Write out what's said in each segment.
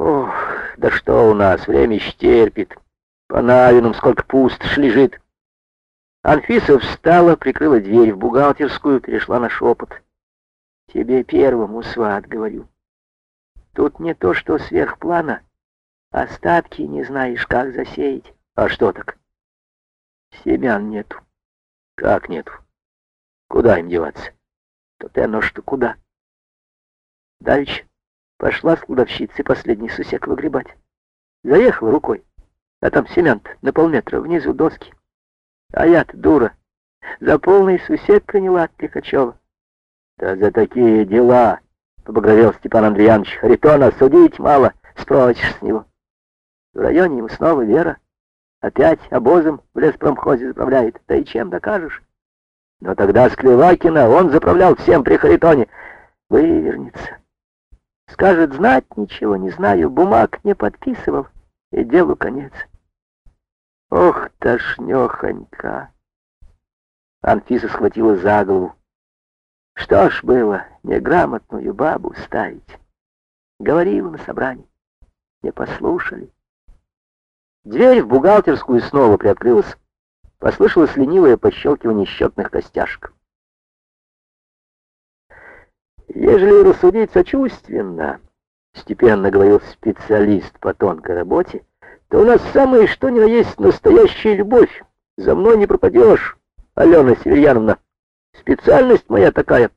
Ох, да что у нас, время еще терпит. По Навинам сколько пустошь лежит. Анфиса встала, прикрыла дверь в бухгалтерскую, перешла на шепот. Тебе первому, сват, говорю. Тут не то, что сверхплана. Остатки не знаешь, как засеять. А что так? Семян нету. Как нету? Куда им деваться? То ты оно что куда? Дальше пошла с кладовщицей последний сусек выгребать. Заехала рукой, а там семян на полметра внизу доски. А я-то дура, за полный сусек приняла от Лихачева. Да за такие дела, побагровел Степан Андреянович, Харитона судить мало, спросишь с него. В районе ему снова Вера. Опять обозом в леспромхозе заправляет. Да и чем докажешь? Но тогда с Клевакина он заправлял всем при Харитоне. Вывернется. Скажет, знать ничего не знаю, бумаг не подписывал, и делу конец. Ох, тошнёхонька. Анфиса схватила за голову. Что ж было неграмотную бабу ставить? Говорила на собрании. Не послушали. Дверь в бухгалтерскую снова приоткрылась. Послышалось ленивое пощелкивание счетных костяшек. Ежели рассудить сочувственно, степенно говорил специалист по тонкой работе, то у нас самое что ни на есть настоящая любовь. За мной не пропадешь, Алена Северьяновна. Специальность моя такая.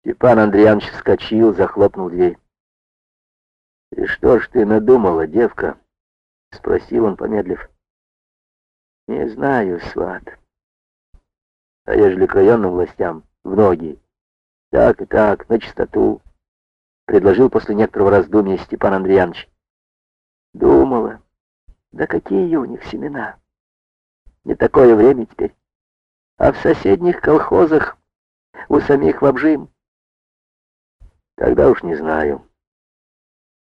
Степан Андреянович вскочил, захлопнул дверь. И что ж ты надумала, девка? — спросил он, помедлив. «Не знаю, сват. А ежели к районным властям, в ноги, так и так, на чистоту», — предложил после некоторого раздумья Степан Андреянович. «Думала, да какие у них семена? Не такое время теперь. А в соседних колхозах у самих в обжим. Тогда уж не знаю».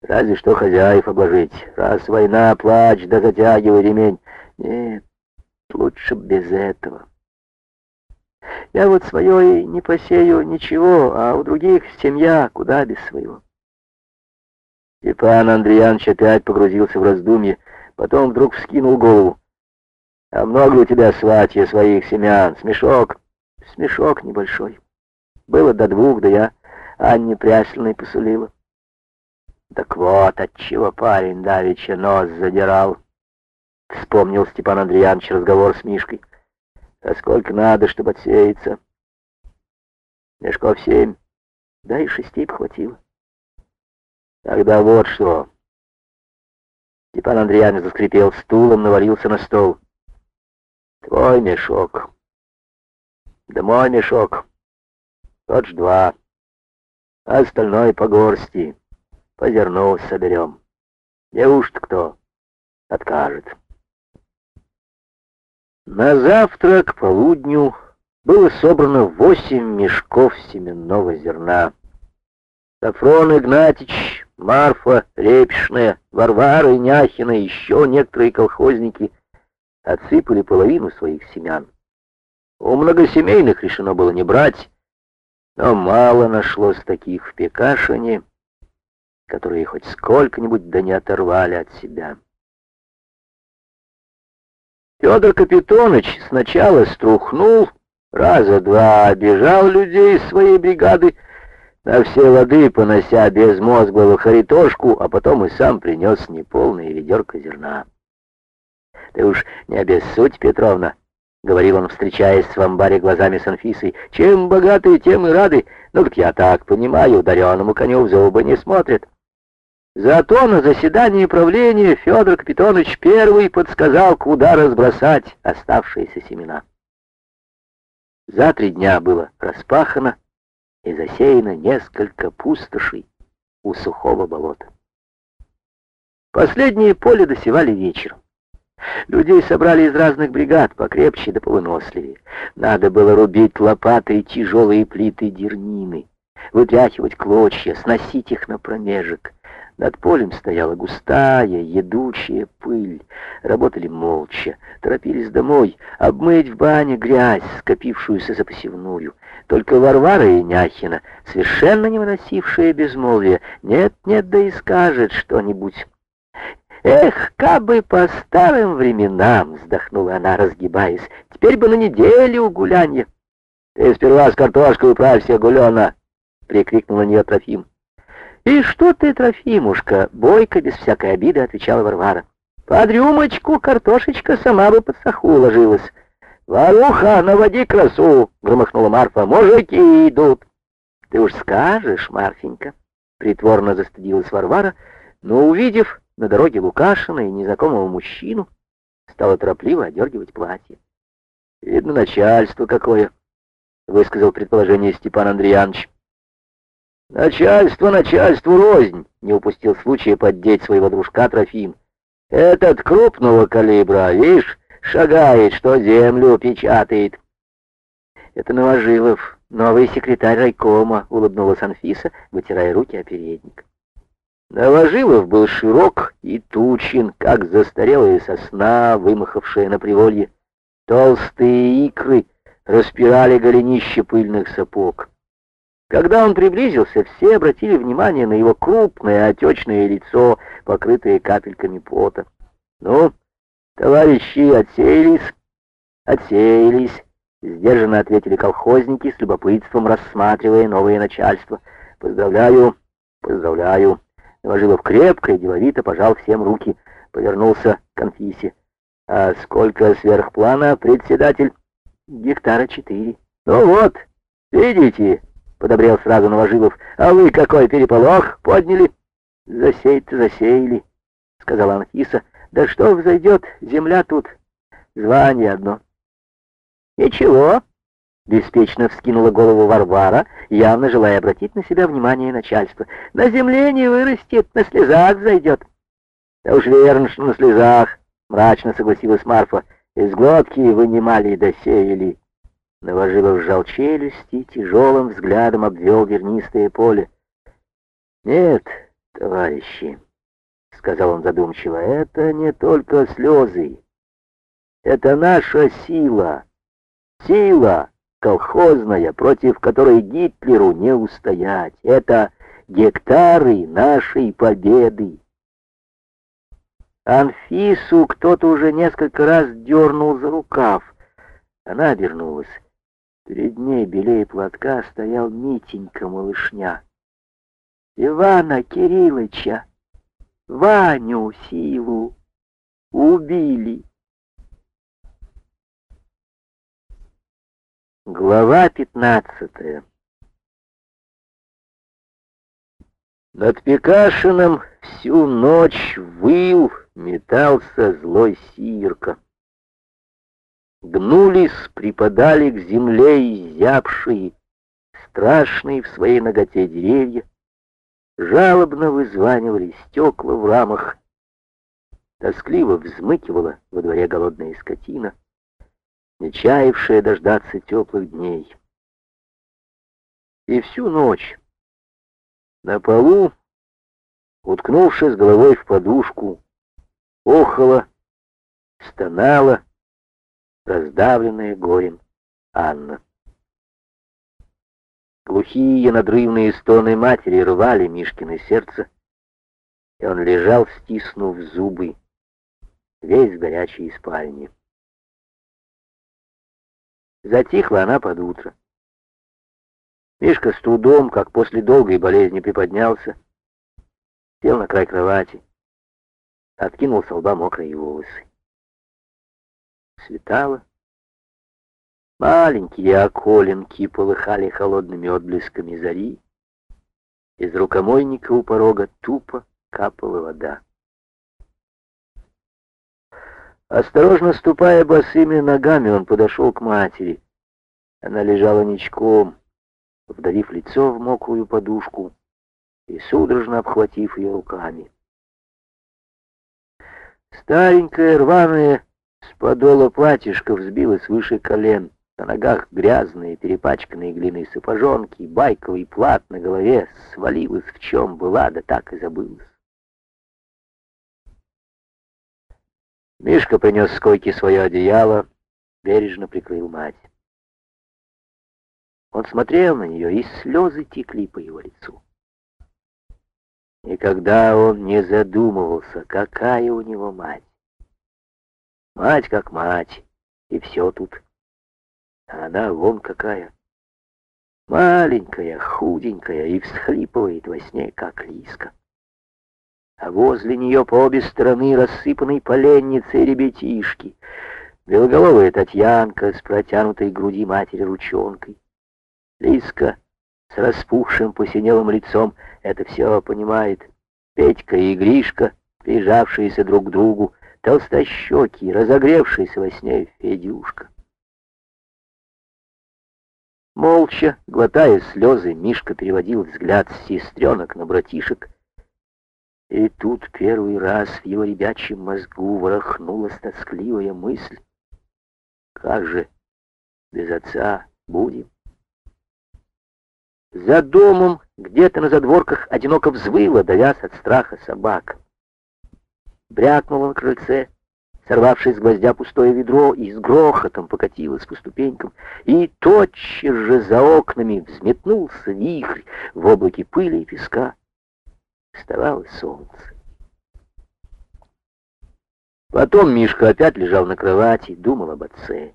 Разве что хозяев обложить. Раз война, плач, да затягивай ремень. Нет, лучше без этого. Я вот свое не посею ничего, а у других семья куда без своего. Степан Андреянович опять погрузился в раздумье, потом вдруг вскинул голову. «А много у тебя, сватья, своих семян? Смешок?» «Смешок небольшой. Было до двух, да я Анне Прясленной посулила. Так вот, отчего парень давеча нос задирал. Вспомнил Степан Андреянович разговор с Мишкой. А сколько надо, чтобы отсеяться? Мешков семь. Да и шести хватило. Тогда вот что. Степан Андреянович заскрипел стулом, навалился на стол. Твой мешок. Да мой мешок. Тот ж два. А остальное по горсти. По зерну соберем. Неужто кто откажет? На завтра к полудню было собрано восемь мешков семенного зерна. Сафрон Игнатьич, Марфа Репишная, Варвара Няхина и еще некоторые колхозники отсыпали половину своих семян. У многосемейных решено было не брать, но мало нашлось таких в Пекашине, которые хоть сколько-нибудь да не оторвали от себя. Федор Капитоныч сначала струхнул, раза два обижал людей своей бригады, на все лады понося безмозглого харитошку, а потом и сам принес неполное ведерко зерна. «Ты уж не обессудь, Петровна», — говорил он, встречаясь в амбаре глазами с Анфисой, — «чем богатые, тем и рады. Ну так я так понимаю, дареному коню в зубы не смотрят». Зато на заседании правления Федор Капитонович первый подсказал, куда разбросать оставшиеся семена. За три дня было распахано и засеяно несколько пустошей у сухого болота. Последнее поле досевали вечером. Людей собрали из разных бригад, покрепче да повыносливее. Надо было рубить лопатой тяжелые плиты дернины, вытряхивать клочья, сносить их на промежек. Над полем стояла густая, едучая пыль. Работали молча, торопились домой, обмыть в бане грязь, скопившуюся за посевную. Только Варвара и Няхина, совершенно не выносившие безмолвие, нет-нет, да и скажет что-нибудь. «Эх, кабы по старым временам!» — вздохнула она, разгибаясь. «Теперь бы на неделю гулянье!» «Ты сперва с картошкой управься, гулена!» — прикрикнул на нее Трофим. «И что ты, Трофимушка?» — бойко, без всякой обиды, отвечала Варвара. «Под рюмочку картошечка сама бы под саху ложилась». «Варуха, наводи красу!» — громыхнула Марфа. «Мужики идут!» «Ты уж скажешь, Марфенька!» — притворно застыдилась Варвара, но, увидев на дороге Лукашина и незнакомого мужчину, стала торопливо одергивать платье. «Видно, начальство какое!» — высказал предположение Степан Андреянович. «Начальство начальству рознь!» — не упустил случая поддеть своего дружка Трофим. «Этот крупного калибра, видишь, шагает, что землю печатает». «Это Новожилов, новый секретарь райкома», — улыбнулась Анфиса, вытирая руки о передник. Новожилов был широк и тучен, как застарелая сосна, вымахавшая на приволье. Толстые икры распирали голенище пыльных сапог. Когда он приблизился, все обратили внимание на его крупное отечное лицо, покрытое капельками пота. «Ну, товарищи, отсеялись?» «Отсеялись», — сдержанно ответили колхозники, с любопытством рассматривая новое начальство. «Поздравляю, поздравляю». Новожилов крепко и деловито пожал всем руки, повернулся к Конфисе. «А сколько сверхплана, председатель?» «Гектара четыре». «Ну вот, видите, — подобрел сразу Новожилов. «А вы какой переполох подняли?» «Засеять-то засеяли», — сказала Анфиса. «Да что взойдет, земля тут, звание одно». «Ничего», — беспечно вскинула голову Варвара, явно желая обратить на себя внимание начальства. «На земле не вырастет, на слезах зайдет». «Да уж верно, что на слезах», — мрачно согласилась Марфа. «Из глотки вынимали и досеяли». Новожилов сжал челюсти, тяжелым взглядом обвел вернистое поле. «Нет, товарищи», — сказал он задумчиво, — «это не только слезы. Это наша сила. Сила колхозная, против которой Гитлеру не устоять. Это гектары нашей победы». Анфису кто-то уже несколько раз дернул за рукав. Она обернулась. Перед ней белее платка стоял Митенька малышня. Ивана Кириллыча, Ваню Силу убили. Глава пятнадцатая Над Пекашином всю ночь выл, метался злой сирка гнулись, припадали к земле изябшие, страшные в своей ноготе деревья, жалобно вызванивали стекла в рамах, тоскливо взмыкивала во дворе голодная скотина, не чаявшая дождаться теплых дней. И всю ночь на полу, уткнувшись головой в подушку, охала, стонала, раздавленная горем Анна. Глухие надрывные стоны матери рвали Мишкино сердце, и он лежал, стиснув зубы, весь в горячей спальне. Затихла она под утро. Мишка с трудом, как после долгой болезни, приподнялся, сел на край кровати, откинул с лба мокрые волосы светало. Маленькие околинки полыхали холодными отблесками зари. Из рукомойника у порога тупо капала вода. Осторожно ступая босыми ногами, он подошел к матери. Она лежала ничком, вдавив лицо в мокрую подушку и судорожно обхватив ее руками. Старенькая, рваная, подола платьишка взбилась выше колен. На ногах грязные, перепачканные глиной сапожонки, байковый плат на голове свалилась в чем была, да так и забылась. Мишка принес с койки свое одеяло, бережно прикрыл мать. Он смотрел на нее, и слезы текли по его лицу. И когда он не задумывался, какая у него мать, Мать как мать, и все тут. А она вон какая. Маленькая, худенькая и всхлипывает во сне, как лиска. А возле нее по обе стороны рассыпанной поленницей ребятишки. Белоголовая Татьянка с протянутой груди матери ручонкой. Лиска с распухшим посинелым лицом это все понимает. Петька и Гришка, прижавшиеся друг к другу, толстощекий, разогревшийся во сне Федюшка. Молча, глотая слезы, Мишка переводил взгляд с сестренок на братишек. И тут первый раз в его ребячьем мозгу ворохнулась тоскливая мысль. Как же без отца будем? За домом, где-то на задворках, одиноко взвыла, давясь от страха собака. Брякнула на крыльце, сорвавшись с гвоздя пустое ведро, и с грохотом покатилась по ступенькам, и тотчас же за окнами взметнулся вихрь в облаке пыли и песка. Вставало солнце. Потом Мишка опять лежал на кровати, думал об отце.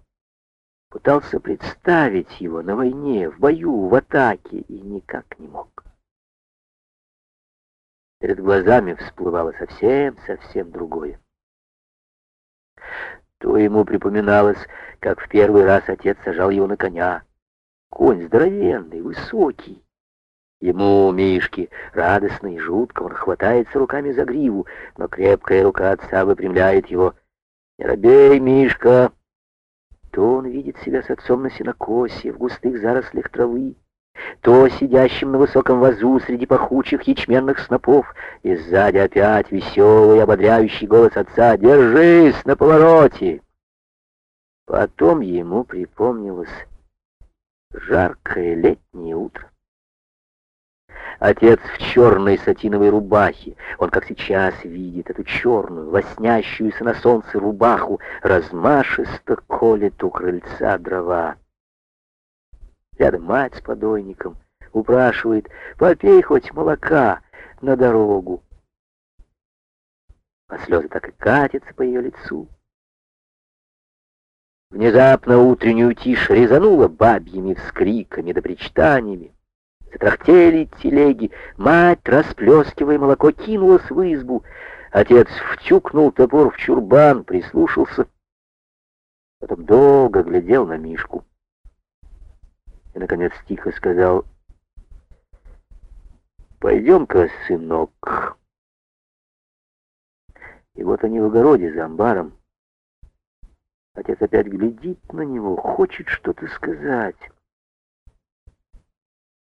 Пытался представить его на войне, в бою, в атаке, и никак не мог. Перед глазами всплывало совсем-совсем другое. То ему припоминалось, как в первый раз отец сажал его на коня. Конь здоровенный, высокий. Ему, Мишке, радостно и жутко, он хватается руками за гриву, но крепкая рука отца выпрямляет его. «Не робей, Мишка!» То он видит себя с отцом на сенокосе, в густых зарослях травы, то сидящим на высоком вазу среди пахучих ячменных снопов, и сзади опять веселый, ободряющий голос отца «Держись на повороте!» Потом ему припомнилось жаркое летнее утро. Отец в черной сатиновой рубахе. Он, как сейчас, видит эту черную, лоснящуюся на солнце рубаху, размашисто колет у крыльца дрова. Рядом мать с подойником упрашивает, попей хоть молока на дорогу. А слезы так и катятся по ее лицу. Внезапно утреннюю тишь резанула бабьими вскриками да причитаниями. Затрахтели телеги, мать, расплескивая молоко, кинулась в избу. Отец втюкнул топор в чурбан, прислушался. Потом долго глядел на Мишку. И, наконец, тихо сказал, «Пойдем-ка, сынок». И вот они в огороде за амбаром. Отец опять глядит на него, хочет что-то сказать.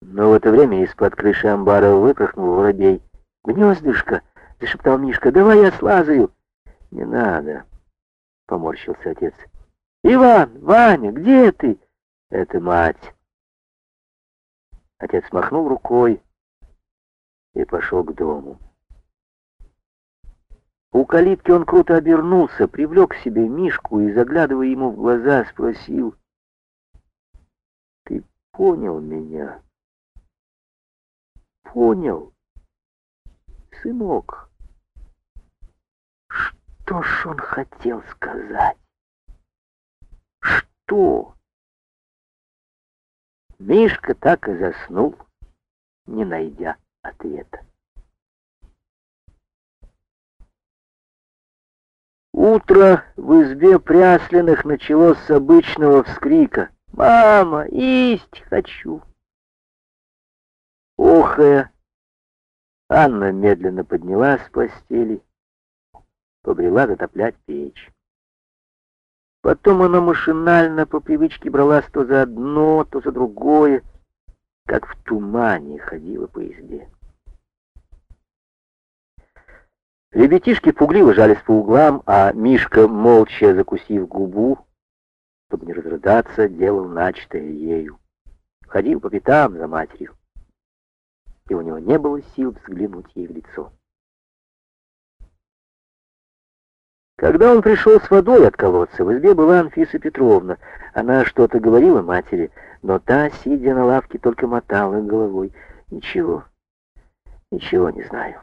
Но в это время из-под крыши амбара выпорхнул воробей. «Гнездышко!» — зашептал Мишка. «Давай я слазаю!» «Не надо!» — поморщился отец. «Иван! Ваня! Где ты?» «Это мать!» Отец махнул рукой и пошел к дому. У калитки он круто обернулся, привлек к себе Мишку и, заглядывая ему в глаза, спросил, «Ты понял меня?» понял, сынок. Что ж он хотел сказать? Что? Мишка так и заснул, не найдя ответа. Утро в избе Пряслиных началось с обычного вскрика. «Мама, есть хочу!» Охая, Анна медленно поднялась с постели, побрела затоплять печь. Потом она машинально по привычке бралась то за одно, то за другое, как в тумане ходила по избе. Ребятишки пугливо жались по углам, а Мишка, молча закусив губу, чтобы не разрыдаться, делал начатое ею. Ходил по пятам за матерью и у него не было сил взглянуть ей в лицо. Когда он пришел с водой от колодца, в избе была Анфиса Петровна. Она что-то говорила матери, но та, сидя на лавке, только мотала головой. Ничего, ничего не знаю.